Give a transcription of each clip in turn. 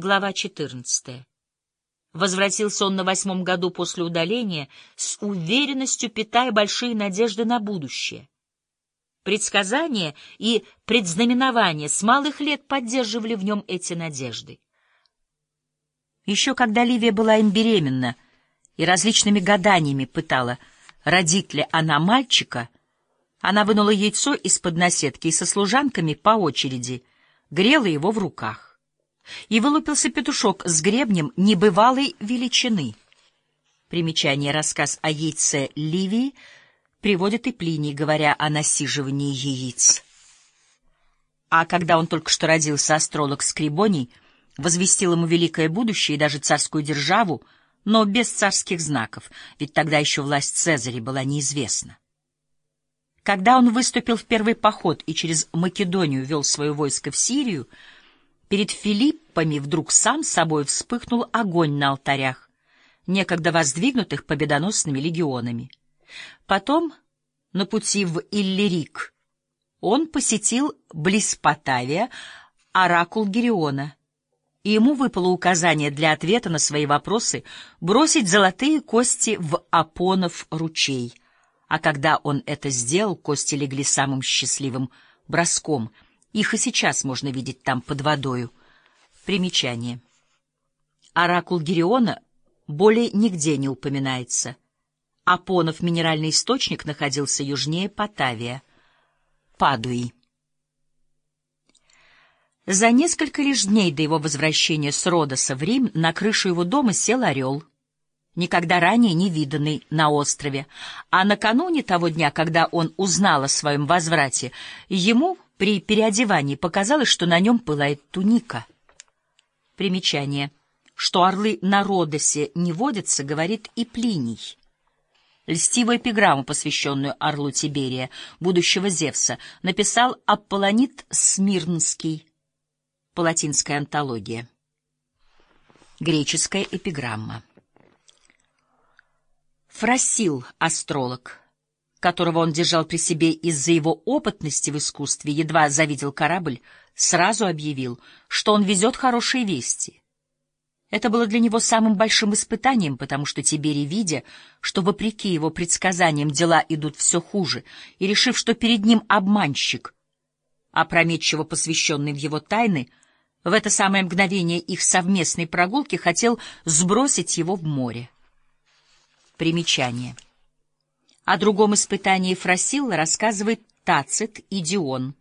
Глава 14. Возвратился он на восьмом году после удаления, с уверенностью питая большие надежды на будущее. Предсказания и предзнаменования с малых лет поддерживали в нем эти надежды. Еще когда Ливия была им беременна и различными гаданиями пытала, родит ли она мальчика, она вынула яйцо из-под наседки и со служанками по очереди грела его в руках. И вылупился петушок с гребнем небывалой величины. Примечание рассказ о яйце Ливии приводит и Плиний, говоря о насиживании яиц. А когда он только что родился, астролог Скрибоний возвестил ему великое будущее и даже царскую державу, но без царских знаков, ведь тогда еще власть Цезаря была неизвестна. Когда он выступил в первый поход и через Македонию вел свое войско в Сирию, перед Филиппами вдруг сам собой вспыхнул огонь на алтарях, некогда воздвигнутых победоносными легионами. Потом, на пути в Иллирик, он посетил близ Потавия оракул Гериона, и ему выпало указание для ответа на свои вопросы бросить золотые кости в Апонов ручей. А когда он это сделал, кости легли самым счастливым броском. Их и сейчас можно видеть там под водою. Примечание. Оракул Гериона более нигде не упоминается. Апонов минеральный источник находился южнее Потавия, Падуи. За несколько лишь дней до его возвращения с Родоса в Рим на крышу его дома сел орел, никогда ранее не виданный на острове, а накануне того дня, когда он узнал о своем возврате, ему при переодевании показалось, что на нем пылает туника. Примечание. Что орлы на Родосе не водятся, говорит и Плиний. Льстивую эпиграмму, посвященную орлу Тиберия, будущего Зевса, написал Аполлонит Смирнский, палатинская антология. Греческая эпиграмма. Фросил, астролог, которого он держал при себе из-за его опытности в искусстве, едва завидел корабль, сразу объявил, что он везет хорошие вести. Это было для него самым большим испытанием, потому что Тиберий, видя, что, вопреки его предсказаниям, дела идут все хуже, и решив, что перед ним обманщик, опрометчиво посвященный в его тайны, в это самое мгновение их совместной прогулки хотел сбросить его в море. Примечание. О другом испытании Фросилла рассказывает Тацит и Дион.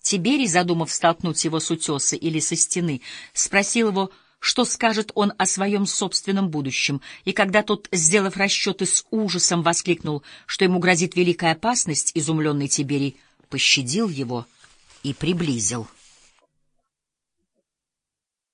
Тиберий, задумав столкнуть его с утеса или со стены, спросил его, что скажет он о своем собственном будущем, и когда тот, сделав расчеты с ужасом, воскликнул, что ему грозит великая опасность, изумленный Тиберий пощадил его и приблизил.